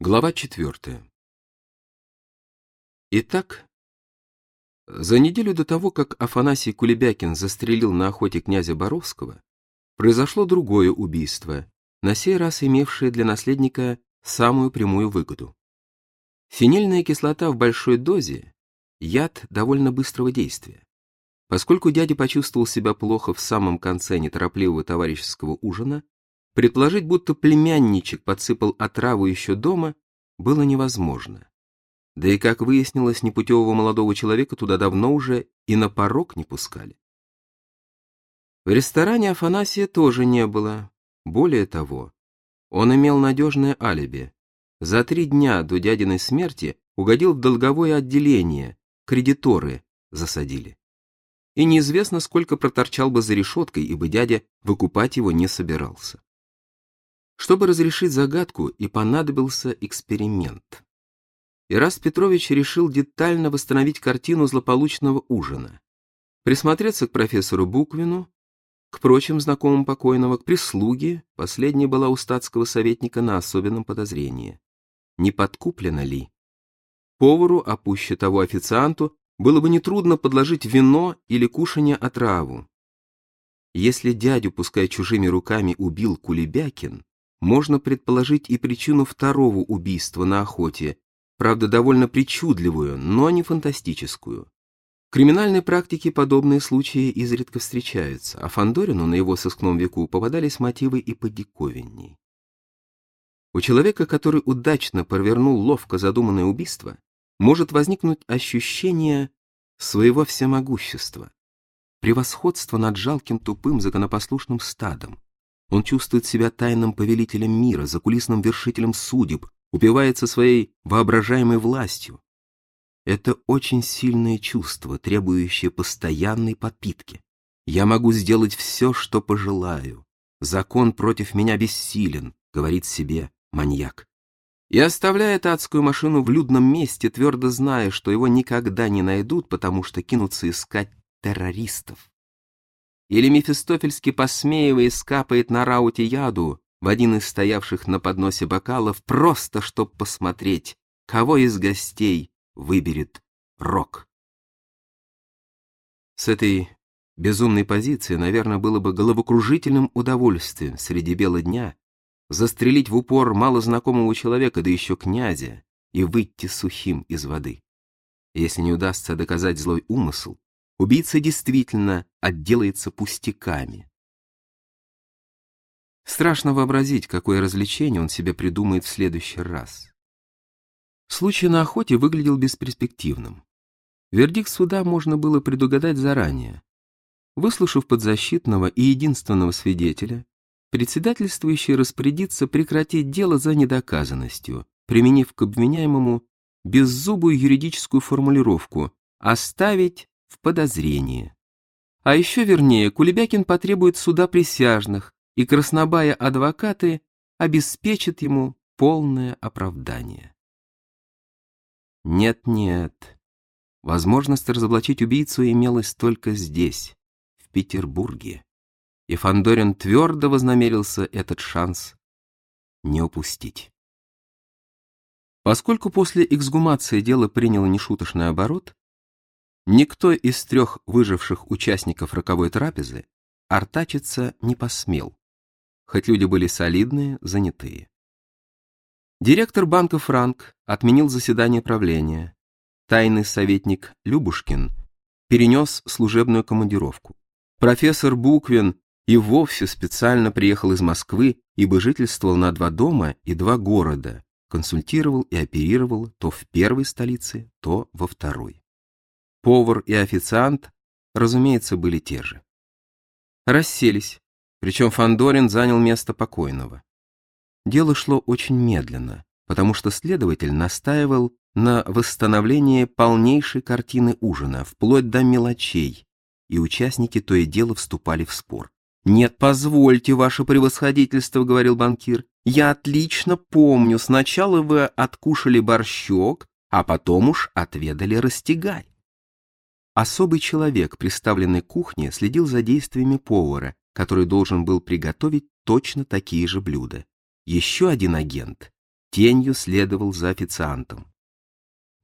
Глава четвертая. Итак, за неделю до того, как Афанасий Кулебякин застрелил на охоте князя Боровского, произошло другое убийство, на сей раз имевшее для наследника самую прямую выгоду. Фенильная кислота в большой дозе – яд довольно быстрого действия. Поскольку дядя почувствовал себя плохо в самом конце неторопливого товарищеского ужина, предположить, будто племянничек подсыпал отраву еще дома, было невозможно. Да и, как выяснилось, непутевого молодого человека туда давно уже и на порог не пускали. В ресторане Афанасия тоже не было. Более того, он имел надежное алиби. За три дня до дядиной смерти угодил в долговое отделение, кредиторы засадили и неизвестно, сколько проторчал бы за решеткой, ибо дядя выкупать его не собирался. Чтобы разрешить загадку, и понадобился эксперимент. Ираст Петрович решил детально восстановить картину злополучного ужина, присмотреться к профессору Буквину, к прочим знакомым покойного, к прислуге, последняя была у статского советника на особенном подозрении. Не подкуплено ли? Повару, а пуще того официанту, было бы нетрудно подложить вино или кушанье отраву. Если дядю, пускай чужими руками, убил Кулебякин, можно предположить и причину второго убийства на охоте, правда, довольно причудливую, но не фантастическую. В криминальной практике подобные случаи изредка встречаются, а Фандорину на его сыскном веку попадались мотивы и подиковинней. У человека, который удачно провернул ловко задуманное убийство, может возникнуть ощущение своего всемогущества, превосходства над жалким тупым законопослушным стадом. Он чувствует себя тайным повелителем мира, закулисным вершителем судеб, упивается своей воображаемой властью. Это очень сильное чувство, требующее постоянной подпитки. Я могу сделать все, что пожелаю. Закон против меня бессилен, говорит себе маньяк и оставляет адскую машину в людном месте, твердо зная, что его никогда не найдут, потому что кинутся искать террористов. Или Мефистофельски посмеиваясь скапает на рауте яду в один из стоявших на подносе бокалов, просто чтоб посмотреть, кого из гостей выберет Рок. С этой безумной позиции, наверное, было бы головокружительным удовольствием среди бела дня застрелить в упор малознакомого человека, да еще князя, и выйти сухим из воды. Если не удастся доказать злой умысел, убийца действительно отделается пустяками. Страшно вообразить, какое развлечение он себе придумает в следующий раз. Случай на охоте выглядел бесперспективным. Вердикт суда можно было предугадать заранее. Выслушав подзащитного и единственного свидетеля, председательствующий распорядится прекратить дело за недоказанностью, применив к обвиняемому беззубую юридическую формулировку «оставить в подозрении». А еще вернее, Кулебякин потребует суда присяжных, и краснобая адвокаты обеспечат ему полное оправдание. Нет-нет, возможность разоблачить убийцу имелась только здесь, в Петербурге и Фандорин твердо вознамерился этот шанс не упустить. Поскольку после эксгумации дело приняло нешуточный оборот, никто из трех выживших участников роковой трапезы артачиться не посмел, хоть люди были солидные, занятые. Директор банка «Франк» отменил заседание правления. Тайный советник Любушкин перенес служебную командировку. Профессор Буквин и вовсе специально приехал из Москвы, ибо жительствовал на два дома и два города, консультировал и оперировал то в первой столице, то во второй. Повар и официант, разумеется, были те же. Расселись, причем Фандорин занял место покойного. Дело шло очень медленно, потому что следователь настаивал на восстановлении полнейшей картины ужина, вплоть до мелочей, и участники то и дело вступали в спор. «Нет, позвольте, ваше превосходительство», — говорил банкир. «Я отлично помню, сначала вы откушали борщок, а потом уж отведали растягай». Особый человек, представленный к кухне, следил за действиями повара, который должен был приготовить точно такие же блюда. Еще один агент тенью следовал за официантом.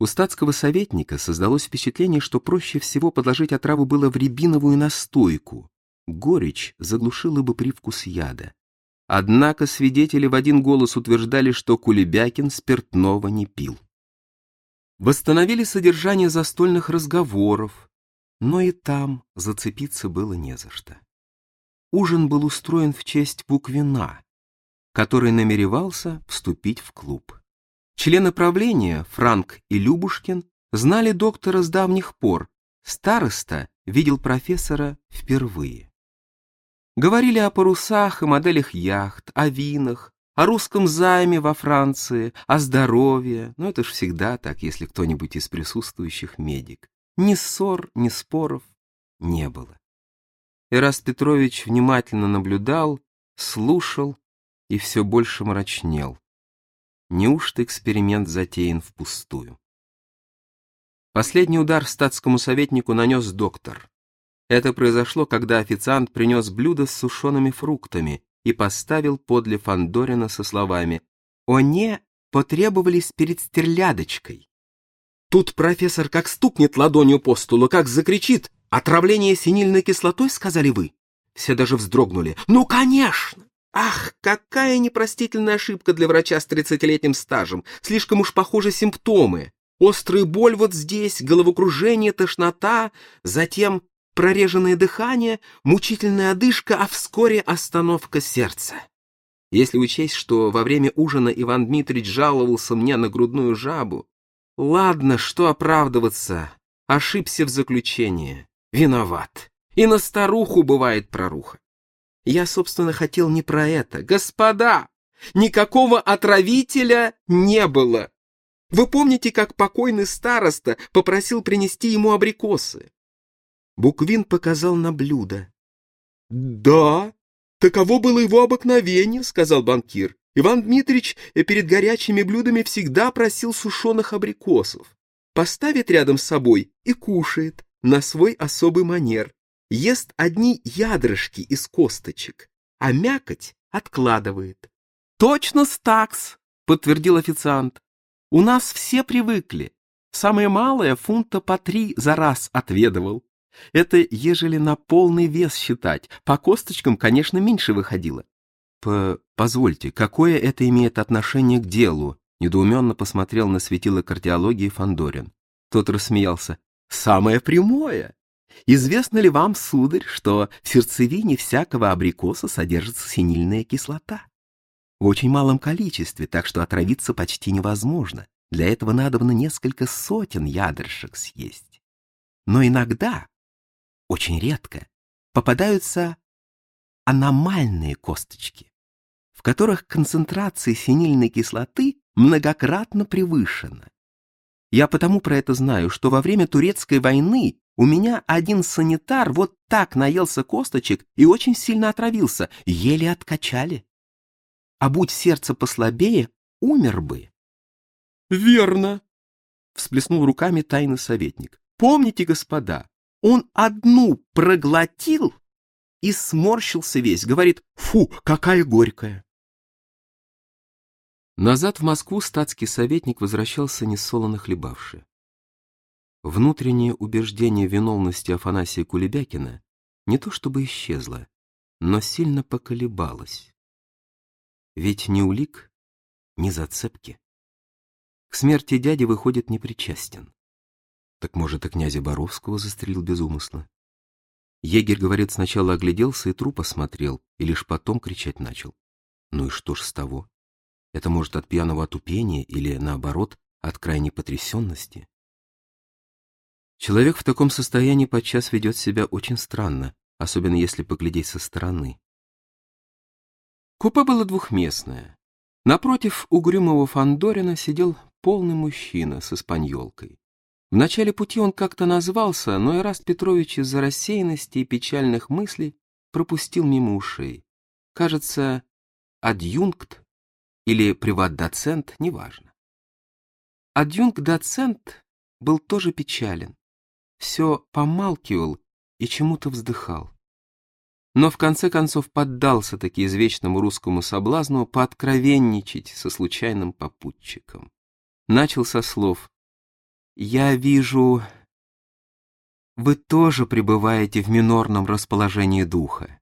У статского советника создалось впечатление, что проще всего подложить отраву было в рябиновую настойку. Горечь заглушила бы привкус яда. Однако свидетели в один голос утверждали, что Кулебякин спиртного не пил. Восстановили содержание застольных разговоров, но и там зацепиться было не за что. Ужин был устроен в честь Буквина, который намеревался вступить в клуб. Члены правления, Франк и Любушкин, знали доктора с давних пор, староста видел профессора впервые. Говорили о парусах и моделях яхт, о винах, о русском займе во Франции, о здоровье. Но это ж всегда так, если кто-нибудь из присутствующих медик. Ни ссор, ни споров не было. Эраст Петрович внимательно наблюдал, слушал и все больше мрачнел. Неужто эксперимент затеян впустую? Последний удар статскому советнику нанес доктор. Это произошло, когда официант принес блюдо с сушеными фруктами и поставил подле Фандорина со словами «Они потребовались перед стерлядочкой». Тут профессор как стукнет ладонью по столу, как закричит «Отравление синильной кислотой, сказали вы?» Все даже вздрогнули. «Ну, конечно! Ах, какая непростительная ошибка для врача с тридцатилетним стажем. Слишком уж похожи симптомы. Острая боль вот здесь, головокружение, тошнота, затем прореженное дыхание, мучительная одышка, а вскоре остановка сердца. Если учесть, что во время ужина Иван Дмитриевич жаловался мне на грудную жабу, ладно, что оправдываться, ошибся в заключении, виноват. И на старуху бывает проруха. Я, собственно, хотел не про это. Господа, никакого отравителя не было. Вы помните, как покойный староста попросил принести ему абрикосы? Буквин показал на блюдо. «Да, таково было его обыкновение», — сказал банкир. «Иван Дмитрич перед горячими блюдами всегда просил сушеных абрикосов. Поставит рядом с собой и кушает на свой особый манер ест одни ядрышки из косточек, а мякоть откладывает. «Точно стакс!» — подтвердил официант. «У нас все привыкли. Самое малое фунта по три за раз отведывал. Это ежели на полный вес считать. По косточкам, конечно, меньше выходило». П «Позвольте, какое это имеет отношение к делу?» Недоуменно посмотрел на светило кардиологии Фандорин. Тот рассмеялся. «Самое прямое! Известно ли вам, сударь, что в сердцевине всякого абрикоса содержится синильная кислота? В очень малом количестве, так что отравиться почти невозможно. Для этого надо на несколько сотен ядрышек съесть. Но иногда, очень редко, попадаются аномальные косточки, в которых концентрация синильной кислоты многократно превышена. Я потому про это знаю, что во время турецкой войны у меня один санитар вот так наелся косточек и очень сильно отравился, еле откачали. А будь сердце послабее, умер бы. Верно, всплеснул руками тайный советник. Помните, господа, он одну проглотил и сморщился весь, говорит, фу, какая горькая. Назад в Москву статский советник возвращался несолоно хлебавший. Внутреннее убеждение виновности Афанасия Кулебякина не то чтобы исчезло, но сильно поколебалось. Ведь ни улик, ни зацепки. К смерти дяди выходит непричастен. Так может, и князя Боровского застрелил без умысла? Егерь, говорит, сначала огляделся и труп осмотрел, и лишь потом кричать начал. Ну и что ж с того? Это может от пьяного отупения или, наоборот, от крайней потрясенности? Человек в таком состоянии подчас ведет себя очень странно, особенно если поглядеть со стороны. Купе было двухместное. Напротив угрюмого Фандорина сидел полный мужчина с испаньолкой. В начале пути он как-то назвался, но Ираст Петрович из-за рассеянности и печальных мыслей пропустил мимо ушей. Кажется, адъюнкт или приват-доцент, неважно. Адъюнкт-доцент был тоже печален все помалкивал и чему-то вздыхал. но в конце концов поддался таки извечному русскому соблазну пооткровенничать со случайным попутчиком. Начал со слов «Я вижу, вы тоже пребываете в минорном расположении духа.